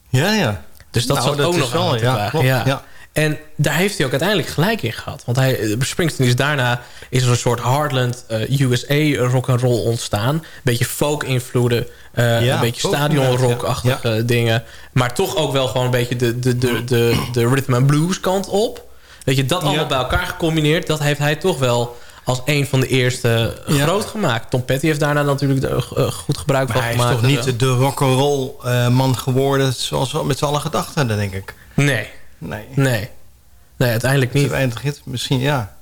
Ja, ja. Dus dat Nou, zat dat ook nog wel, ja, klopt, ja. En daar heeft hij ook uiteindelijk gelijk in gehad. Want hij, eh, Springsteen is daarna is er een soort Heartland eh, USA rock and roll ontstaan. Een beetje folk invloeden, eh, Ja, een beetje folk stadionrock-achtige dingen. Maar toch ook wel gewoon een beetje de, de, de, de, de rhythm and blues kant op. Dat je dat allemaal Ja. bij elkaar gecombineerd, dat heeft hij toch wel als een van de eerste Ja. groot gemaakt. Tom Petty heeft daarna natuurlijk de- goed gebruik Maar van hij is gemaakt. toch niet de rock'n'roll eh man geworden... zoals we met z'n allen gedacht hadden, denk ik. Nee, Nee. nee. Nee, uiteindelijk niet. Uiteindelijk misschien, ja.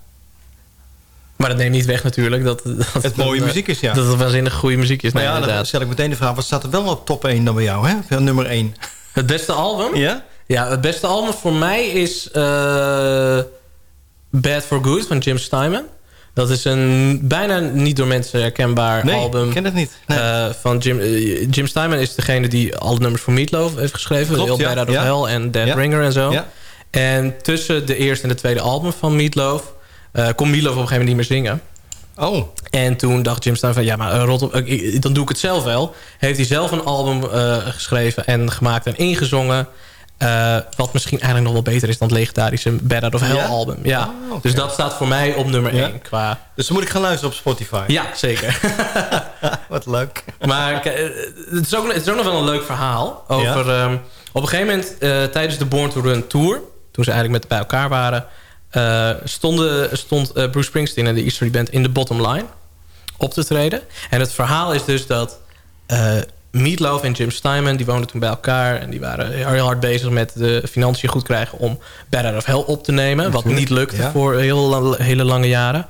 Maar dat neemt niet weg natuurlijk dat, dat Het mooie muziek is, ja. Dat het waanzinnig goede muziek is. Maar Nee, ja, dan stel ik meteen de vraag... wat staat er wel op top 1 dan bij jou, hè? Of Nummer 1. Het beste album? Ja? Ja, het beste album voor mij is eh, Bad for Good van Jim Steinman. Dat is een bijna niet door mensen herkenbaar Nee, album. ik ken het niet. Nee. eh, van Jim, eh, Jim Steinman is degene die alle nummers voor Meatloaf heeft geschreven. Klopt, Heel ja, Bad ja. Hell en Dead Ja. Ringer en zo. Ja. En tussen de eerste en de tweede album van Meatloaf... eh kon Meatloaf op een gegeven moment niet meer zingen. Oh, En toen dacht Jim Stein van... ja, maar rot op, dan doe ik het zelf wel. Heeft hij zelf een album geschreven en gemaakt en ingezongen. Eh, wat misschien eigenlijk nog wel beter is dan het legendarische Bad Out of Hell Ja? album. Ja. Oh. Dus dat staat voor mij op nummer Ja. 1 qua... dus dan moet ik gaan luisteren op Spotify. Ja, zeker. Wat leuk. maar eh, het is, ook, het is ook nog wel een leuk verhaal. Over, ehm, op een gegeven moment eh, tijdens de Born to Run tour... toen ze eigenlijk met bij elkaar waren... stonden, stond Bruce Springsteen en de East Street Band in de bottom line op te treden. En het verhaal is dus dat Meatloaf en Jim Steinman... die woonden toen bij elkaar en die waren heel hard bezig... met de financiën goed krijgen om Bad Out of Hell op te nemen. Wat niet lukte ja. voor heel, hele lange jaren.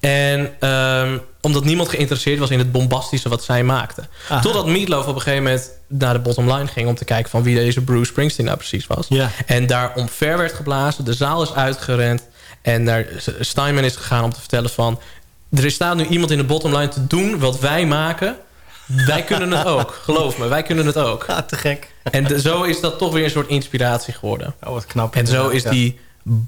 En ehm, omdat niemand geïnteresseerd was in het bombastische wat zij maakten. Aha. Totdat Meatloaf op een gegeven moment naar de bottom line ging... om te kijken van wie deze Bruce Springsteen nou precies was. Ja. En daar omver werd geblazen. De zaal is uitgerend. En naar Steinman is gegaan om te vertellen van... er staat nu iemand in de bottom line te doen wat wij maken. Wij kunnen het ook. Geloof me, wij kunnen het ook. Ah, te gek. En de- zo is dat toch weer een soort inspiratie geworden. Oh, wat knap. En zo is Ja. die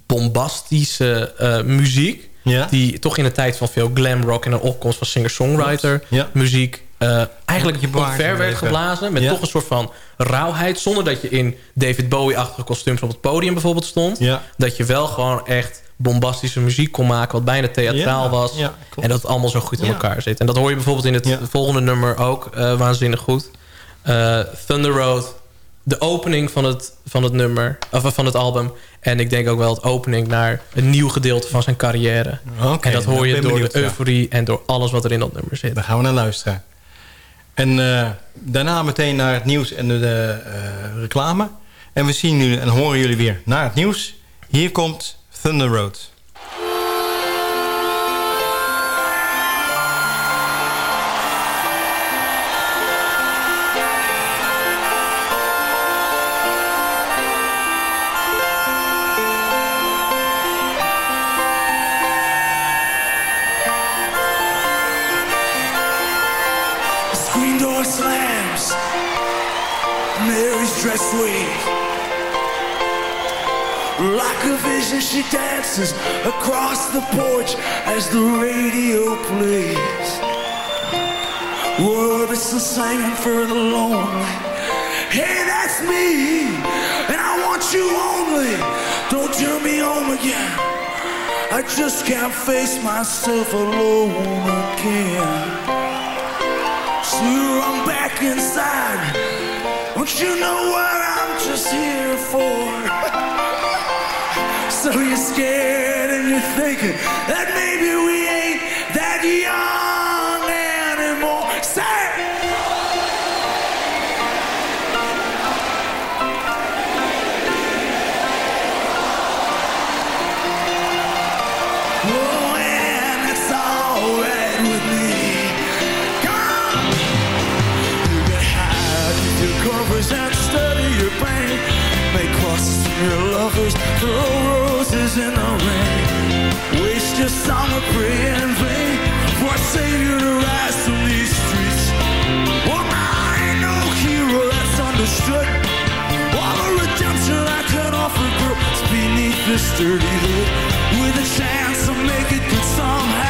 bombastische eh, muziek... Ja? die toch in de tijd van veel glam rock... en een opkomst van singer-songwriter Ja. muziek... eh, eigenlijk Je omver werd geblazen... met Ja. toch een soort van rauwheid... zonder dat je in David Bowie-achtige kostuums op het podium bijvoorbeeld stond. Ja. Dat je wel gewoon echt bombastische muziek kon maken... wat bijna theatraal Ja, was. en dat het allemaal zo goed in elkaar zit. En dat hoor je bijvoorbeeld in het volgende nummer ook eh, waanzinnig goed. Eh, Thunder Road, de opening van het, van het nummer, of van het album. En ik denk ook wel het opening naar een nieuw gedeelte van zijn carrière. En dat hoor nou, je door benieuwd, de ja. euforie en door alles wat er in dat nummer zit. Daar gaan we naar luisteren. En uh, daarna meteen naar het nieuws en de, uh, reclame. En we zien nu en horen jullie weer naar het nieuws. Hier komt Thunder Road. Like a she dances across the porch as the radio plays. World is the same for the lonely. Hey, that's me, and I want you only. Don't turn me home again. I just can't face myself alone again. So I'm back inside. Don't you know what I'm just here for? So you're scared and you're thinking that maybe we ain't that young praying in vain for a savior to rise from these streets. Well, I ain't no hero that's understood. All the redemption I offer beneath this sturdy hood. With a chance to make it good somehow.